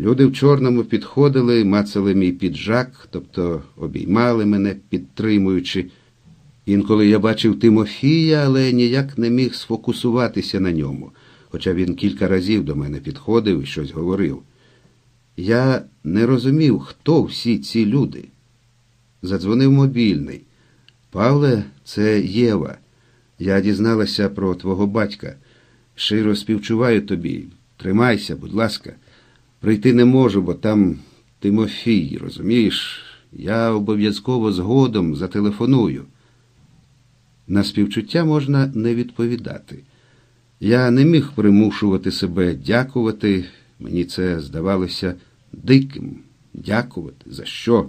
Люди в чорному підходили, мацали мій піджак, тобто обіймали мене, підтримуючи. Інколи я бачив Тимофія, але ніяк не міг сфокусуватися на ньому, хоча він кілька разів до мене підходив і щось говорив. Я не розумів, хто всі ці люди. Задзвонив мобільний. Павле, це Єва. Я дізналася про твого батька. Широ співчуваю тобі. Тримайся, будь ласка. Прийти не можу, бо там Тимофій, розумієш? Я обов'язково згодом зателефоную. На співчуття можна не відповідати. Я не міг примушувати себе дякувати. Мені це здавалося диким. Дякувати. За що?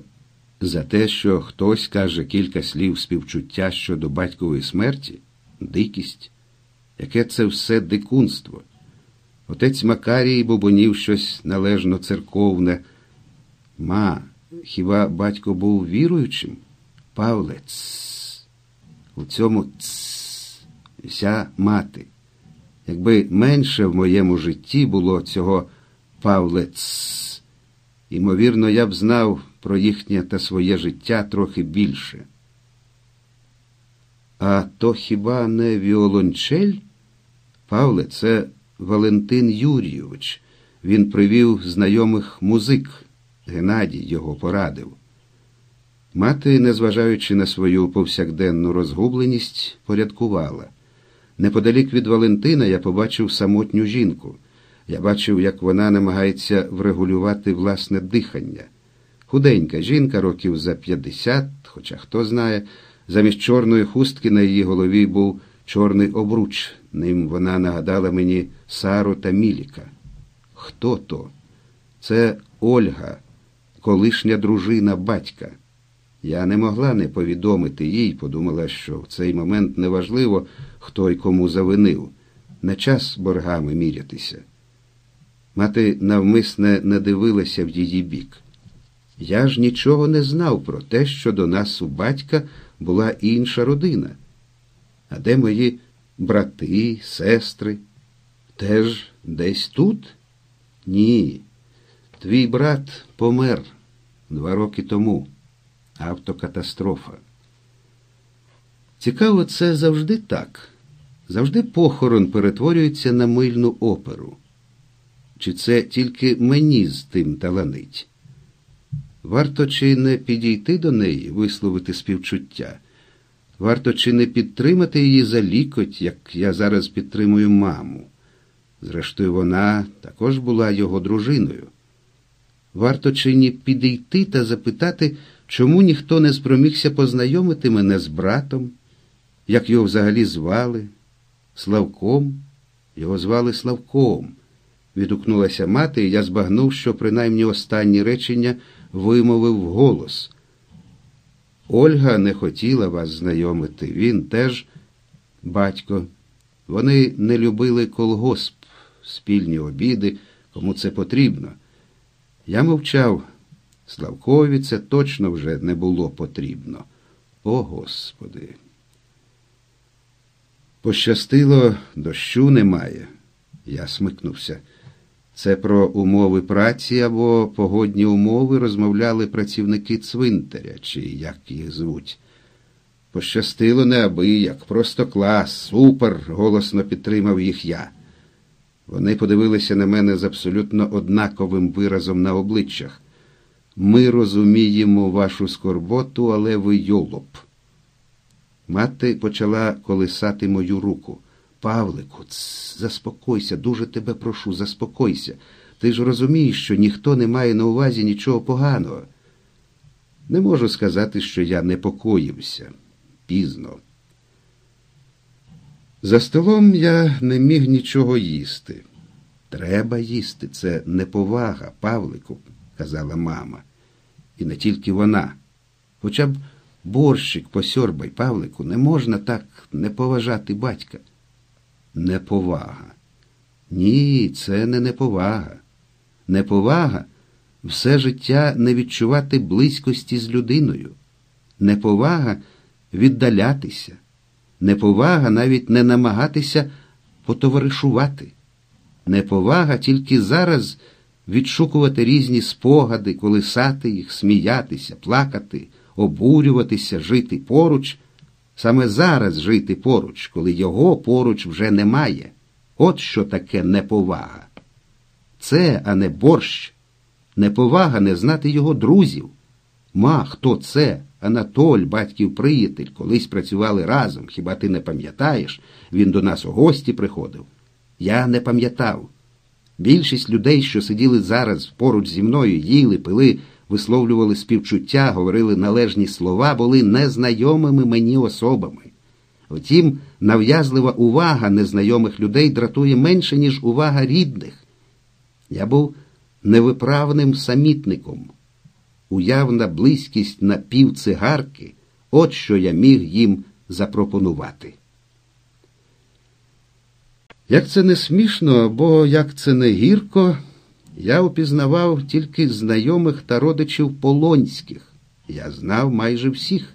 За те, що хтось каже кілька слів співчуття щодо батькової смерті? Дикість. Яке це все дикунство? Отець Макарій бубонів щось належно церковне. Ма, хіба батько був віруючим? Павле, цс. У цьому цс. Вся мати. Якби менше в моєму житті було цього Павле цс, ймовірно, я б знав про їхнє та своє життя трохи більше. А то хіба не віолончель? Павле, це Валентин Юрійович. Він привів знайомих музик. Геннадій його порадив. Мати, незважаючи на свою повсякденну розгубленість, порядкувала. Неподалік від Валентина я побачив самотню жінку. Я бачив, як вона намагається врегулювати власне дихання. Худенька жінка, років за 50, хоча хто знає, замість чорної хустки на її голові був чорний обруч. Ним вона нагадала мені Сару та Міліка. Хто то? Це Ольга, колишня дружина батька. Я не могла не повідомити їй, подумала, що в цей момент неважливо, хто й кому завинив. Не час боргами мірятися. Мати навмисне не дивилася в її бік. Я ж нічого не знав про те, що до нас у батька була інша родина. А де мої брати, сестри? Теж десь тут? Ні. Твій брат помер два роки тому. Автокатастрофа. Цікаво, це завжди так. Завжди похорон перетворюється на мильну оперу. Чи це тільки мені з тим таланить? Варто чи не підійти до неї, висловити співчуття? Варто чи не підтримати її за лікоть, як я зараз підтримую маму? Зрештою, вона також була його дружиною. Варто чи не підійти та запитати, чому ніхто не спромігся познайомити мене з братом, як його взагалі звали? Славком? Його звали Славком. Відгукнулася мати, і я збагнув, що принаймні останні речення вимовив голос. Ольга не хотіла вас знайомити. Він теж батько. Вони не любили колгосп, спільні обіди, кому це потрібно. Я мовчав. Славкові це точно вже не було потрібно. О Господи. Пощастило, дощу немає. Я смикнувся. Це про умови праці або погодні умови розмовляли працівники цвинтаря, чи як їх звуть. Пощастило неабияк, просто клас, супер, голосно підтримав їх я. Вони подивилися на мене з абсолютно однаковим виразом на обличчях. Ми розуміємо вашу скорботу, але ви йолоп. Мати почала колисати мою руку. Павлику, ц, заспокойся, дуже тебе прошу, заспокойся. Ти ж розумієш, що ніхто не має на увазі нічого поганого. Не можу сказати, що я непокоївся. Пізно. За столом я не міг нічого їсти. Треба їсти, це неповага, Павлику, казала мама. І не тільки вона. Хоча б борщик посьорбай, Павлику, не можна так не поважати батька. Неповага. Ні, це не неповага. Неповага все життя не відчувати близькості з людиною. Неповага віддалятися. Неповага навіть не намагатися потоваришувати. Неповага тільки зараз відшукувати різні спогади, колисати їх, сміятися, плакати, обурюватися, жити поруч, саме зараз жити поруч, коли його поруч вже немає. От що таке неповага. Це, а не борщ, неповага не знати його друзів. Ма, хто це? Анатоль, батьків приятель, колись працювали разом. Хіба ти не пам'ятаєш? Він до нас у гості приходив. Я не пам'ятав. Більшість людей, що сиділи зараз поруч зі мною, їли, пили, висловлювали співчуття, говорили належні слова, були незнайомими мені особами. Втім, нав'язлива увага незнайомих людей дратує менше, ніж увага рідних. Я був невиправним самітником. Уявна близькість на півцигарки, от що я міг їм запропонувати. Як це не смішно, або як це не гірко, я упізнавав тільки знайомих та родичів полонських. Я знав майже всіх.